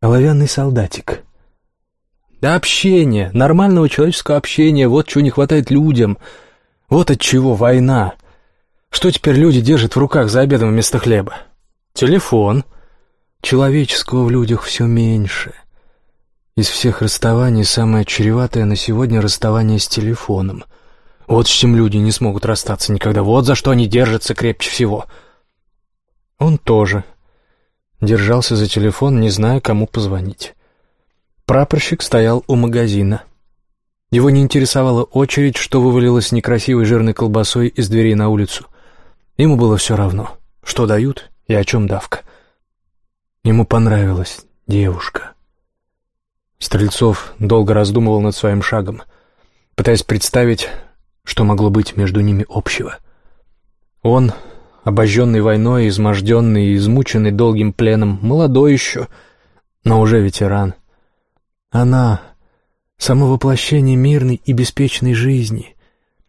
Оловянный солдатик. Да общение, нормального человеческого общения, вот чего не хватает людям. Вот от чего война. Что теперь люди держат в руках за обедом вместо хлеба? Телефон. Человеческого в людях все меньше. Из всех расставаний самое чреватое на сегодня расставание с телефоном. Вот с чем люди не смогут расстаться никогда. Вот за что они держатся крепче всего. Он тоже держался за телефон, не зная, кому позвонить. Прапорщик стоял у магазина. Его не интересовала очередь, что вывалилось некрасивой жирной колбасой из дверей на улицу. Ему было все равно, что дают и о чем давка. Ему понравилась девушка. Стрельцов долго раздумывал над своим шагом, пытаясь представить, что могло быть между ними общего. Он, обожженный войной, изможденный и измученный долгим пленом, молодой еще, но уже ветеран. Она — самовоплощение мирной и беспечной жизни,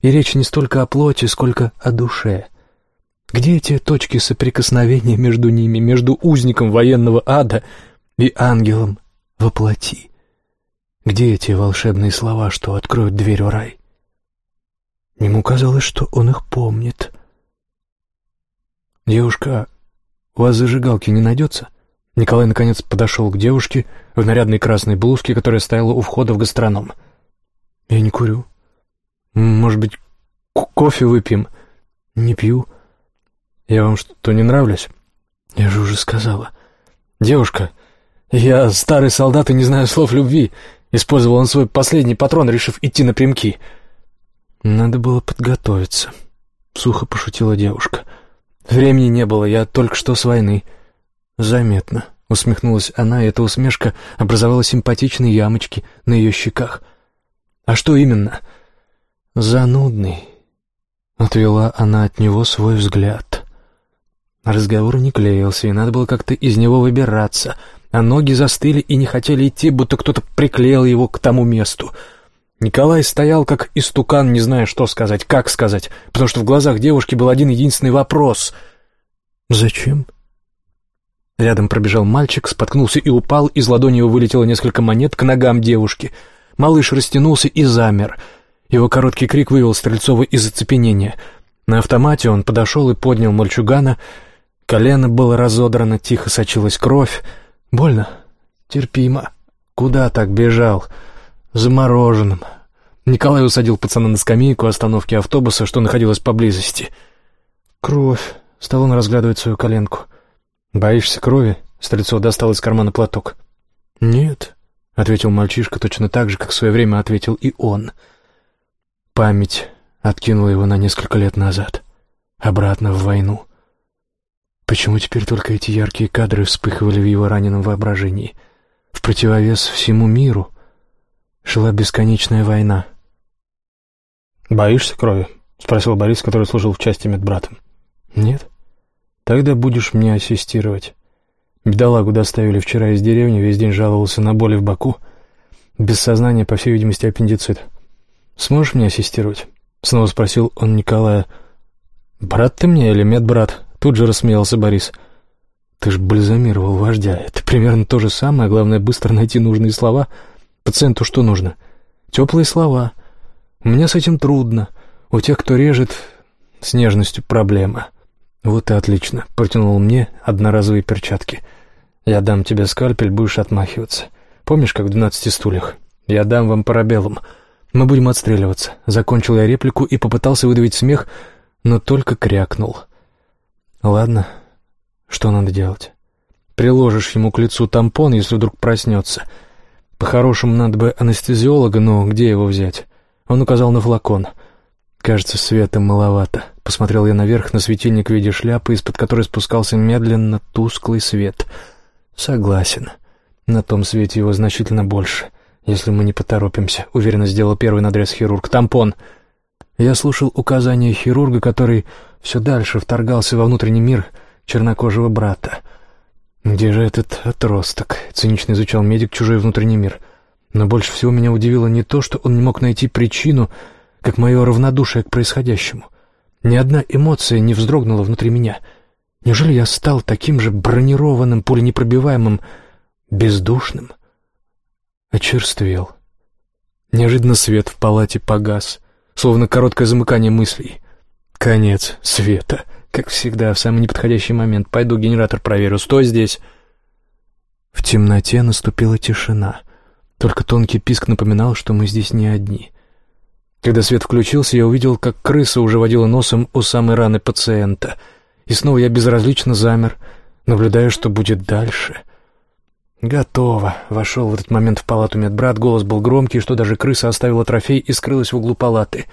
и речь не столько о плоти, сколько о душе. Где эти точки соприкосновения между ними, между узником военного ада и ангелом во плоти? Где эти волшебные слова, что откроют дверь в рай? Ему казалось, что он их помнит. «Девушка, у вас зажигалки не найдется?» Николай, наконец, подошел к девушке в нарядной красной блузке, которая стояла у входа в гастроном. «Я не курю. Может быть, кофе выпьем?» «Не пью. Я вам что, не нравлюсь?» «Я же уже сказала». «Девушка, я старый солдат и не знаю слов любви. Использовал он свой последний патрон, решив идти напрямки. «Надо было подготовиться», — сухо пошутила девушка. «Времени не было, я только что с войны». «Заметно», — усмехнулась она, и эта усмешка образовала симпатичные ямочки на ее щеках. «А что именно?» «Занудный», — отвела она от него свой взгляд. Разговор не клеился, и надо было как-то из него выбираться — а ноги застыли и не хотели идти, будто кто-то приклеил его к тому месту. Николай стоял как истукан, не зная, что сказать, как сказать, потому что в глазах девушки был один единственный вопрос. «Зачем?» Рядом пробежал мальчик, споткнулся и упал, из ладони его вылетело несколько монет к ногам девушки. Малыш растянулся и замер. Его короткий крик вывел Стрельцова из оцепенения. На автомате он подошел и поднял мальчугана. Колено было разодрано, тихо сочилась кровь. Больно? Терпимо. Куда так бежал? Замороженным. Николай усадил пацана на скамейку остановки автобуса, что находилось поблизости. Кровь. Стал он разглядывать свою коленку. «Боишься крови?» Стрельцов достал из кармана платок. «Нет», — ответил мальчишка точно так же, как в свое время ответил и он. Память откинула его на несколько лет назад, обратно в войну. Почему теперь только эти яркие кадры вспыхивали в его раненом воображении? В противовес всему миру шла бесконечная война. «Боишься крови?» — спросил Борис, который служил в части медбратом. «Нет? Тогда будешь мне ассистировать. Бедолагу доставили вчера из деревни, весь день жаловался на боли в боку. Без сознания, по всей видимости, аппендицит. Сможешь мне ассистировать?» — снова спросил он Николая. «Брат ты мне или медбрат?» Тут же рассмеялся Борис. «Ты ж бальзамировал вождя. Это примерно то же самое, главное быстро найти нужные слова. Пациенту что нужно? Теплые слова. У меня с этим трудно. У тех, кто режет, с нежностью проблема». «Вот и отлично», — протянул мне одноразовые перчатки. «Я дам тебе скальпель, будешь отмахиваться. Помнишь, как в двенадцати стульях? Я дам вам парабеллум. Мы будем отстреливаться». Закончил я реплику и попытался выдавить смех, но только крякнул. Ладно, что надо делать? Приложишь ему к лицу тампон, если вдруг проснется. По-хорошему, надо бы анестезиолога, но где его взять? Он указал на флакон. Кажется, света маловато. Посмотрел я наверх на светильник в виде шляпы, из-под которой спускался медленно тусклый свет. Согласен. На том свете его значительно больше, если мы не поторопимся. Уверенно сделал первый надрез хирург. Тампон. Я слушал указания хирурга, который все дальше вторгался во внутренний мир чернокожего брата. «Где же этот отросток?» — цинично изучал медик чужой внутренний мир. Но больше всего меня удивило не то, что он не мог найти причину, как мое равнодушие к происходящему. Ни одна эмоция не вздрогнула внутри меня. Неужели я стал таким же бронированным, пуленепробиваемым, бездушным, очерствел. Неожиданно свет в палате погас, словно короткое замыкание мыслей. Конец света. Как всегда, в самый неподходящий момент. Пойду генератор проверю. Стой здесь. В темноте наступила тишина. Только тонкий писк напоминал, что мы здесь не одни. Когда свет включился, я увидел, как крыса уже водила носом у самой раны пациента. И снова я безразлично замер, наблюдая, что будет дальше. «Готово!» — вошел в этот момент в палату медбрат. Голос был громкий, что даже крыса оставила трофей и скрылась в углу палаты.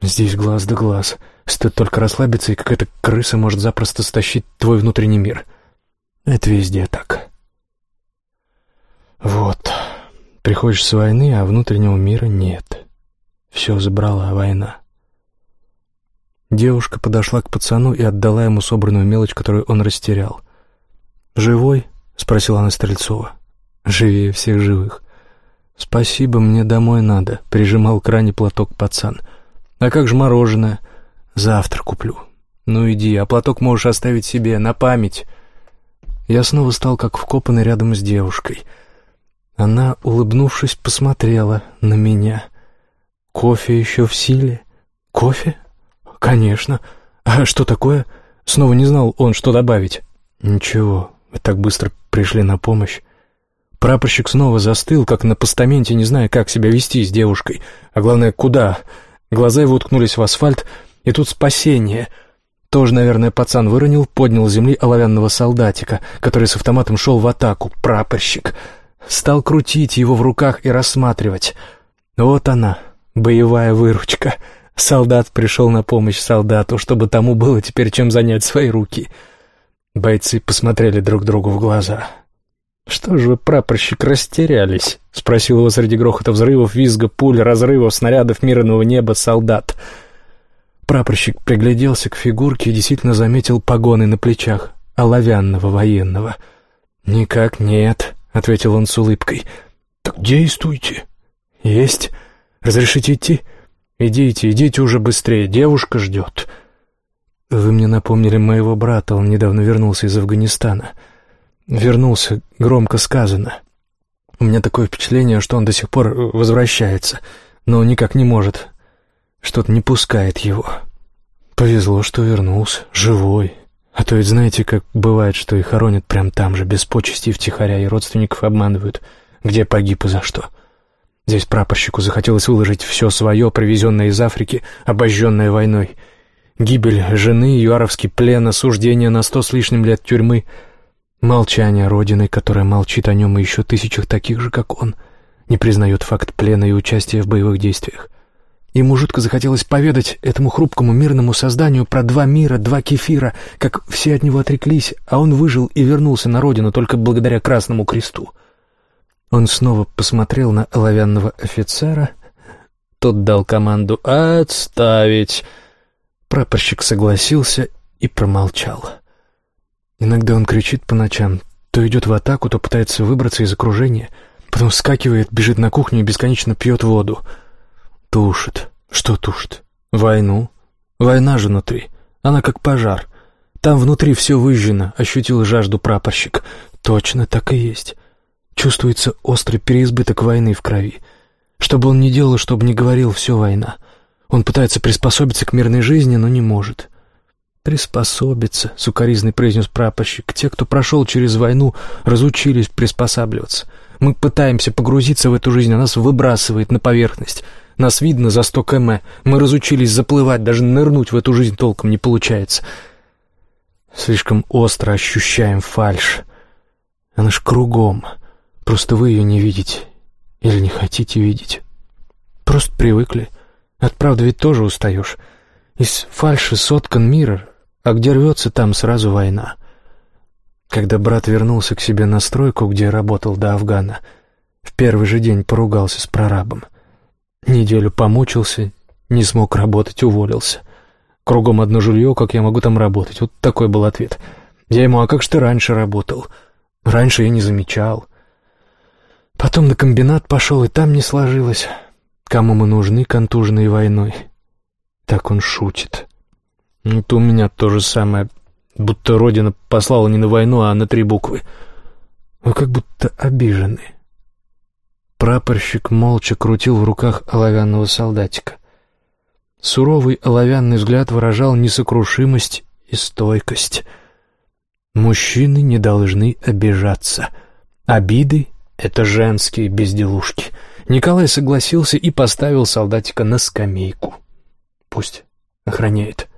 «Здесь глаз да глаз. Стоит только расслабиться, и какая-то крыса может запросто стащить твой внутренний мир. Это везде так». «Вот. Приходишь с войны, а внутреннего мира нет. Все забрала война». Девушка подошла к пацану и отдала ему собранную мелочь, которую он растерял. «Живой?» — спросила она Стрельцова. «Живее всех живых». «Спасибо, мне домой надо», — прижимал к ране платок пацан. «А как же мороженое?» «Завтра куплю». «Ну иди, а платок можешь оставить себе, на память». Я снова стал как вкопанный рядом с девушкой. Она, улыбнувшись, посмотрела на меня. «Кофе еще в силе?» «Кофе?» «Конечно. А что такое?» Снова не знал он, что добавить. «Ничего, вы так быстро пришли на помощь». Прапорщик снова застыл, как на постаменте, не зная, как себя вести с девушкой. А главное, куда. Глаза его уткнулись в асфальт, и тут спасение. Тоже, наверное, пацан выронил, поднял с земли оловянного солдатика, который с автоматом шел в атаку. Прапорщик. Стал крутить его в руках и рассматривать. Вот она, боевая выручка. Солдат пришел на помощь солдату, чтобы тому было теперь чем занять свои руки. Бойцы посмотрели друг другу в глаза. «Что же вы, прапорщик, растерялись?» — спросил его среди грохота взрывов, визга, пуль, разрывов, снарядов мирного неба солдат. Прапорщик пригляделся к фигурке и действительно заметил погоны на плечах оловянного военного. «Никак нет», — ответил он с улыбкой. «Так действуйте». «Есть. Разрешите идти?» «Идите, идите уже быстрее, девушка ждет». «Вы мне напомнили моего брата, он недавно вернулся из Афганистана». «Вернулся, громко сказано. У меня такое впечатление, что он до сих пор возвращается, но никак не может. Что-то не пускает его. Повезло, что вернулся, живой. А то ведь знаете, как бывает, что и хоронят прямо там же, без почести втихаря, и родственников обманывают, где погиб и за что». Здесь прапорщику захотелось выложить все свое, привезенное из Африки, обожженное войной. Гибель жены, юаровский плен, осуждение на сто с лишним лет тюрьмы, молчание Родины, которая молчит о нем и еще тысячах таких же, как он, не признает факт плена и участия в боевых действиях. Ему жутко захотелось поведать этому хрупкому мирному созданию про два мира, два кефира, как все от него отреклись, а он выжил и вернулся на родину только благодаря Красному Кресту. Он снова посмотрел на оловянного офицера. Тот дал команду «Отставить!». Прапорщик согласился и промолчал. Иногда он кричит по ночам, то идет в атаку, то пытается выбраться из окружения, потом вскакивает, бежит на кухню и бесконечно пьет воду. Тушит. Что тушит? Войну. Война же внутри. Она как пожар. Там внутри все выжжено, ощутил жажду прапорщик. Точно так и есть. Чувствуется острый переизбыток войны в крови. Что бы он ни делал, чтобы не говорил, все война. Он пытается приспособиться к мирной жизни, но не может. «Приспособиться», — сукоризный произнес прапорщик. «Те, кто прошел через войну, разучились приспосабливаться. Мы пытаемся погрузиться в эту жизнь, а нас выбрасывает на поверхность. Нас видно за сто км. Мы разучились заплывать, даже нырнуть в эту жизнь толком не получается. Слишком остро ощущаем фальшь. Она ж кругом». Просто вы ее не видите. Или не хотите видеть. Просто привыкли. От правды ведь тоже устаешь. Из фальши соткан мир, а где рвется, там сразу война. Когда брат вернулся к себе на стройку, где работал до Афгана, в первый же день поругался с прорабом. Неделю помучился, не смог работать, уволился. Кругом одно жилье, как я могу там работать? Вот такой был ответ. Я ему, а как же ты раньше работал? Раньше я не замечал. Потом на комбинат пошел, и там не сложилось. Кому мы нужны контуженной войной? Так он шутит. Это у меня то же самое, будто Родина послала не на войну, а на три буквы. Вы как будто обижены. Прапорщик молча крутил в руках оловянного солдатика. Суровый оловянный взгляд выражал несокрушимость и стойкость. Мужчины не должны обижаться. Обиды — это женские безделушки. Николай согласился и поставил солдатика на скамейку. Пусть охраняет.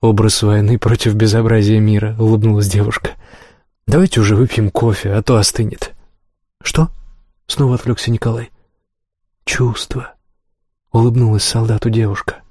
Образ войны против безобразия мира, улыбнулась девушка. Давайте уже выпьем кофе, а то остынет. Что? Снова отвлекся Николай. Чувство. Улыбнулась солдату девушка.